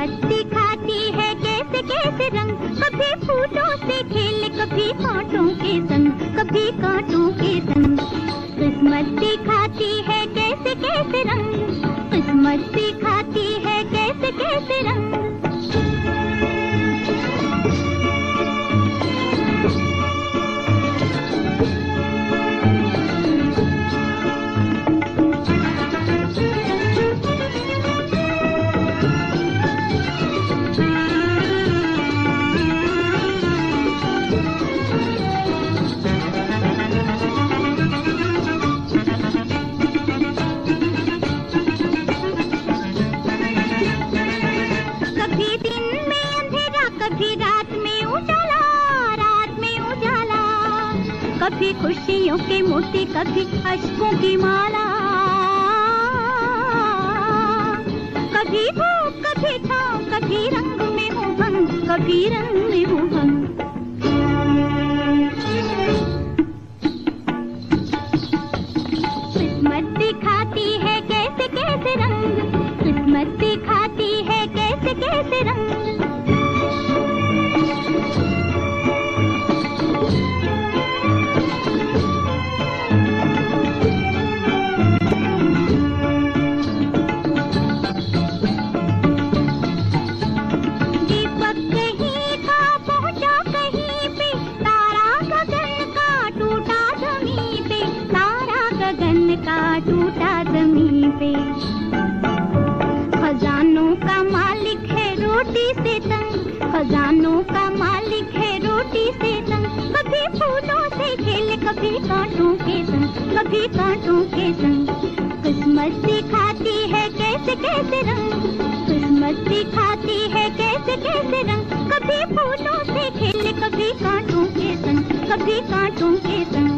किस्मत खाती है कैसे कैसे रंग? कभी फूलों से खेल, कभी कांटों के संग, कभी कांटों के संग। किस्मत दिखाती है कैसे कैसे रंग? किस्मत दिखाती है कैसे कैसे रंग? कभी रात में उजाला, रात में उजाला। कभी खुशियों के मोती कभी अशकों की माला। कभी धूप, कभी छाँव, कभी रंग में हूँ भंग कभी रंग में हूँ भंग किस्मत दिखाती है कैसे कैसे रंग। किस्मत टूटा ज़मीन पे। खजानों का मालिक है रोटी से तंग। खजानों का मालिक है रोटी से तंग। कभी फूलों से खेले, कभी कांटों के संग कभी कांटों के संग किस्मत दिखाती है कैसे कैसे रंग। किस्मत दिखाती है कैसे कैसे रंग। कभी फूलों से खेले, कभी कांटों के संग कभी कांटों के संग